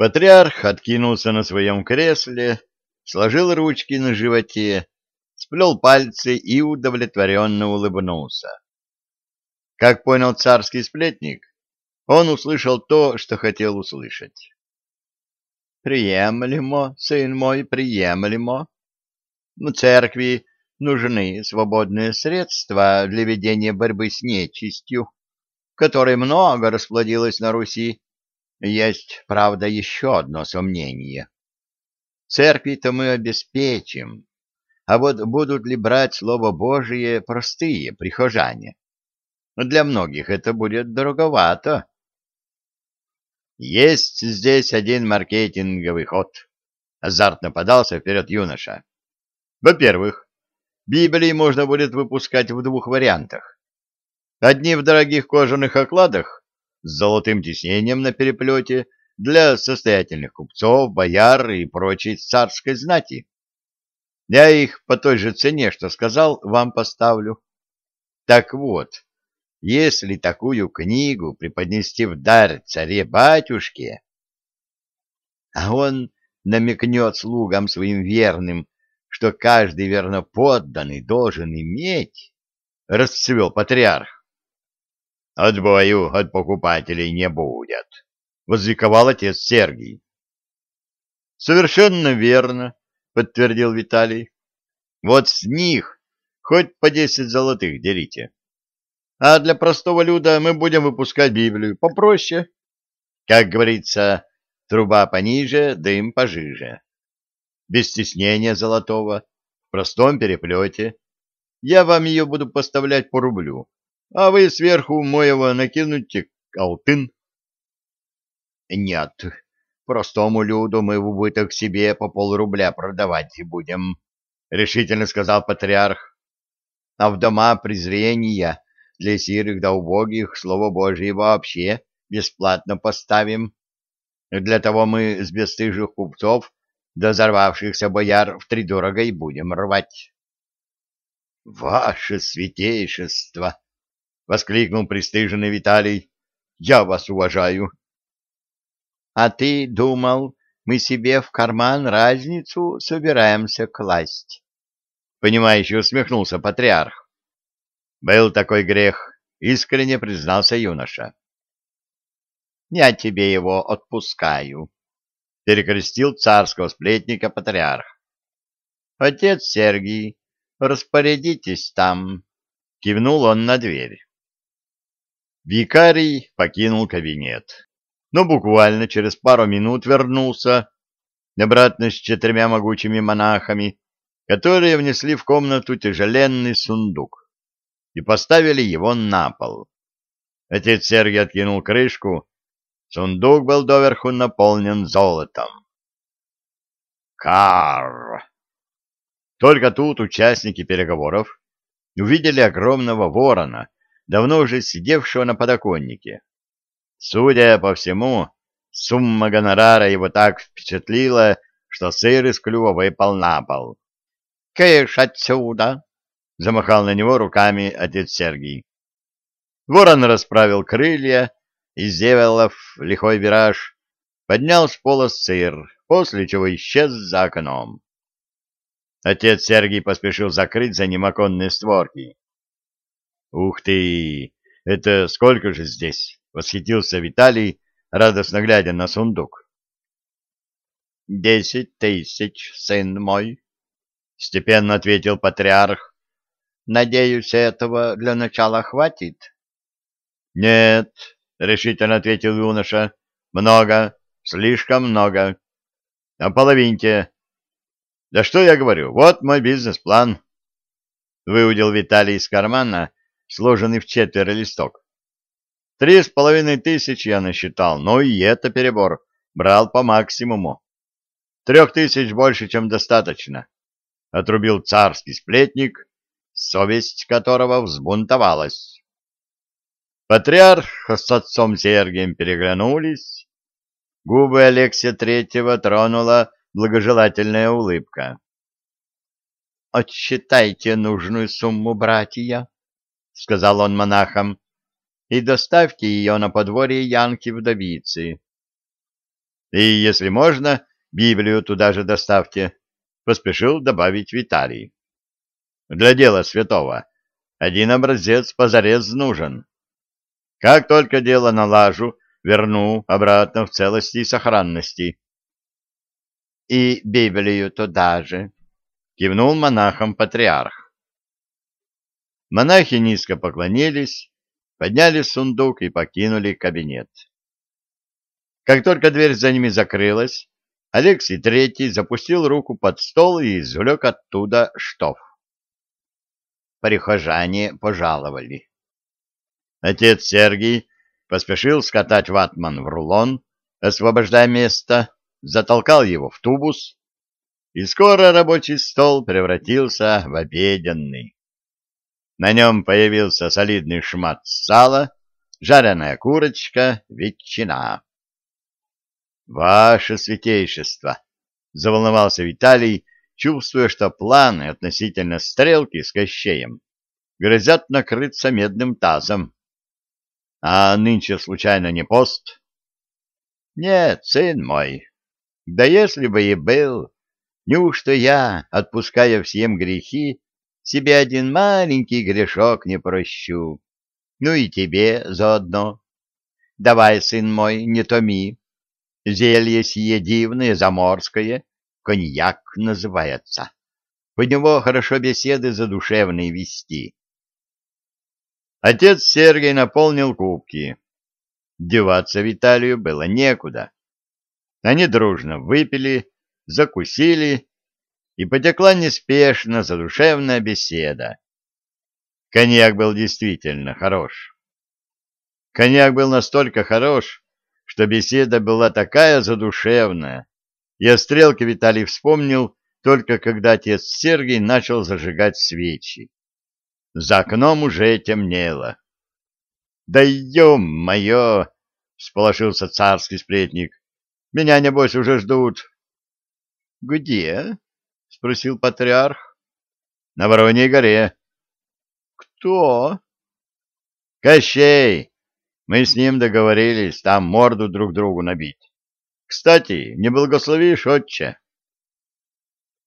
Патриарх откинулся на своем кресле, сложил ручки на животе, сплел пальцы и удовлетворенно улыбнулся. Как понял царский сплетник, он услышал то, что хотел услышать. «Приемлемо, сын мой, приемлемо. В церкви нужны свободные средства для ведения борьбы с нечистью, которой много расплодилось на Руси. Есть, правда, еще одно сомнение. Церкви-то мы обеспечим, а вот будут ли брать Слово Божие простые прихожане? Для многих это будет дороговато. Есть здесь один маркетинговый ход. Азартно подался вперед юноша. Во-первых, Библии можно будет выпускать в двух вариантах. Одни в дорогих кожаных окладах с золотым тиснением на переплете для состоятельных купцов, бояр и прочей царской знати. Я их по той же цене, что сказал, вам поставлю. Так вот, если такую книгу преподнести в дар царе-батюшке, а он намекнет слугам своим верным, что каждый верноподданный должен иметь, расцвел патриарх. Отбою от покупателей не будет, возликовал отец Сергий. Совершенно верно, подтвердил Виталий. Вот с них хоть по десять золотых дерите. А для простого люда мы будем выпускать Библию попроще. Как говорится, труба пониже, дым пожиже. Без стеснения золотого, в простом переплете. Я вам ее буду поставлять по рублю, а вы сверху моего накинете алтын. Нет, простому люду мы в убыток себе по полрубля продавать будем, — решительно сказал патриарх. А в дома презрения для сирых да убогих Слово Божие вообще бесплатно поставим. Для того мы с бесстыжих купцов до взорвавшихся бояр втридорого и будем рвать. — Ваше святейшество! — воскликнул пристыженный Виталий. — Я вас уважаю. — А ты думал, мы себе в карман разницу собираемся класть? — понимающе усмехнулся патриарх. Был такой грех, искренне признался юноша. Я тебе его отпускаю, перекрестил царского сплетника патриарх. Отец Сергий, распорядитесь там, кивнул он на дверь. Викарий покинул кабинет, но буквально через пару минут вернулся обратно с четырьмя могучими монахами, которые внесли в комнату тяжеленный сундук и поставили его на пол. Отец Сергий откинул крышку, сундук был доверху наполнен золотом. Кар! Только тут участники переговоров увидели огромного ворона, давно уже сидевшего на подоконнике. Судя по всему, сумма гонорара его так впечатлила, что сыр из клюва выпал на пол. — Кэш отсюда! замахал на него руками отец Сергий. Ворон расправил крылья и, сделав лихой вираж, поднял с пола сыр, после чего исчез за окном. Отец Сергий поспешил закрыть за ним оконные створки. «Ух ты! Это сколько же здесь?» — восхитился Виталий, радостно глядя на сундук. «Десять тысяч, сын мой», — степенно ответил патриарх, Надеюсь, этого для начала хватит? — Нет, — решительно ответил юноша. — Много, слишком много. А половинте. — Да что я говорю, вот мой бизнес-план. Выудил Виталий из кармана сложенный в четверо листок. Три с половиной тысячи я насчитал, но и это перебор. Брал по максимуму. Трех тысяч больше, чем достаточно. Отрубил царский сплетник совесть которого взбунтовалась. Патриарх с отцом Сергием переглянулись. Губы Алексия Третьего тронула благожелательная улыбка. «Отсчитайте нужную сумму, братья», — сказал он монахам, — «и доставьте ее на подворье Янки-вдовицы». И, если можно, Библию туда же доставьте, — поспешил добавить Виталий. Для дела святого один образец позарез нужен. Как только дело налажу, верну обратно в целости и сохранности. — И Библию туда же, — кивнул монахом патриарх. Монахи низко поклонились, подняли сундук и покинули кабинет. Как только дверь за ними закрылась, Алексей Третий запустил руку под стол и извлек оттуда штоф. Прихожане пожаловали. Отец Сергий поспешил скатать ватман в рулон, освобождая место, затолкал его в тубус, и скоро рабочий стол превратился в обеденный. На нем появился солидный шмат сала, жареная курочка, ветчина. «Ваше святейшество!» — заволновался Виталий, чувствуя, что планы относительно стрелки с Кощеем грозят накрыться медным тазом. А нынче случайно не пост? Нет, сын мой, да если бы и был, неужто я, отпуская всем грехи, себе один маленький грешок не прощу? Ну и тебе заодно. Давай, сын мой, не томи. Зелье сие дивное, заморское, коньяк называется. По него хорошо беседы задушевные вести. Отец Сергей наполнил кубки. Деваться Виталию было некуда. Они дружно выпили, закусили, и потекла неспешно задушевная беседа. Коньяк был действительно хорош. Коньяк был настолько хорош, что беседа была такая задушевная, и о стрелке Виталий вспомнил только когда отец Сергий начал зажигать свечи. За окном уже темнело. — Да ё-моё! — всполошился царский сплетник. — Меня, небось, уже ждут. — Где? — спросил патриарх. — На Вороньей горе. — Кто? — Кощей. Мы с ним договорились там морду друг другу набить. Кстати, не благословишь, отче?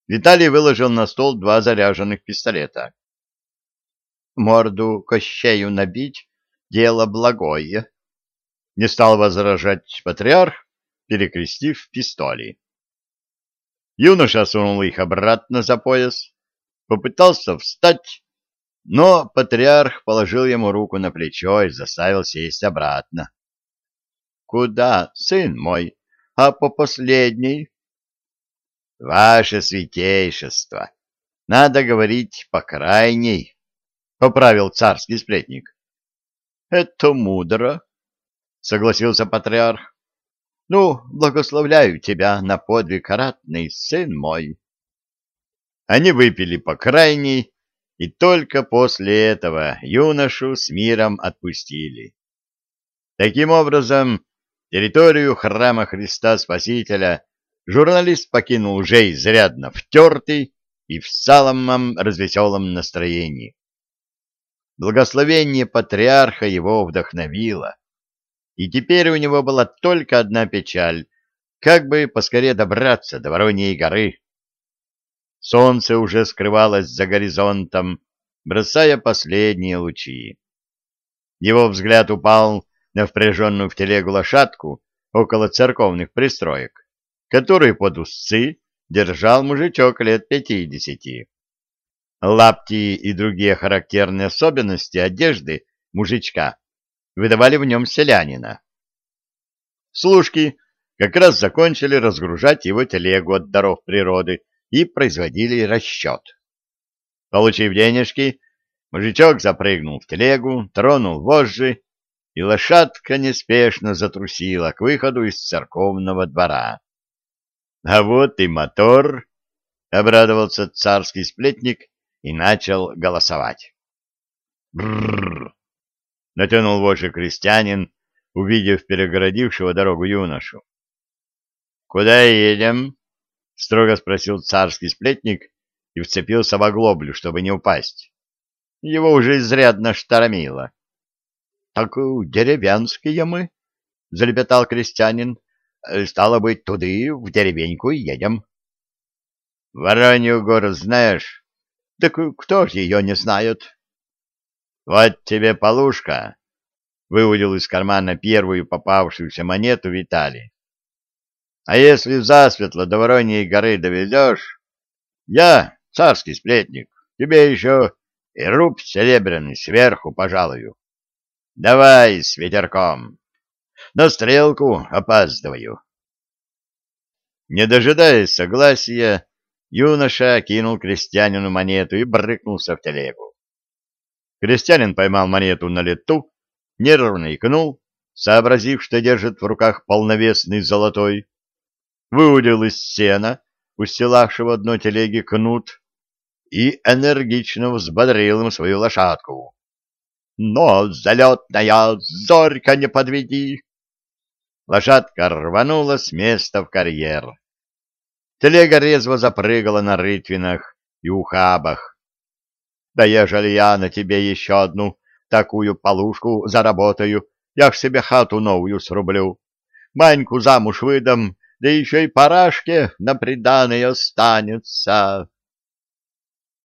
Виталий выложил на стол два заряженных пистолета морду кощею набить — дело благое. Не стал возражать патриарх, перекрестив пистоли. Юноша сунул их обратно за пояс, попытался встать, но патриарх положил ему руку на плечо и заставил сесть обратно. — Куда, сын мой? А по последней? — Ваше святейшество! Надо говорить по крайней поправил царский сплетник. — Это мудро, — согласился патриарх. — Ну, благословляю тебя на подвиг ратный, сын мой. Они выпили по крайней, и только после этого юношу с миром отпустили. Таким образом, территорию храма Христа Спасителя журналист покинул уже изрядно втертый и в самом развеселом настроении. Благословение патриарха его вдохновило. И теперь у него была только одна печаль — как бы поскорее добраться до Вороньей горы. Солнце уже скрывалось за горизонтом, бросая последние лучи. Его взгляд упал на впряженную в телегу лошадку около церковных пристроек, которую под узцы держал мужичок лет пятидесяти. Лапти и другие характерные особенности одежды мужичка выдавали в нем селянина. Служки как раз закончили разгружать его телегу от даров природы и производили расчет. Получив денежки, мужичок запрыгнул в телегу, тронул вожжи, и лошадка неспешно затрусила к выходу из церковного двора. — А вот и мотор! — обрадовался царский сплетник и начал голосовать. Бррр! Натянул вожжи крестьянин, увидев перегородившего дорогу юношу. Куда едем? строго спросил царский сплетник и вцепился в оглоблю, чтобы не упасть. Его уже изрядно штормило. — Так деревянские мы, — залепетал крестьянин. Стало быть, туды, в деревеньку и едем. Воронью гору знаешь? Так кто ж ее не знает? Вот тебе полушка. Выудил из кармана первую попавшуюся монету Виталий. А если засветло до Вороньей горы доведешь, я, царский сплетник, тебе еще и руб серебряный сверху пожалую. Давай с ветерком. На стрелку опаздываю. Не дожидаясь согласия, юноша кинул крестьянину монету и брыкнулся в телегу. Крестьянин поймал монету на лету, нервно икнул, сообразив, что держит в руках полновесный золотой, выудил из сена, устилавшего дно телеги кнут, и энергично взбодрил им свою лошадку. «Но, залетная, зорька не подведи!» Лошадка рванула с места в карьер. Телега резво запрыгала на рытвинах и ухабах. «Да ежели я на тебе еще одну такую полушку заработаю, я ж себе хату новую срублю, Маньку замуж выдам, да еще и парашке на приданое останется.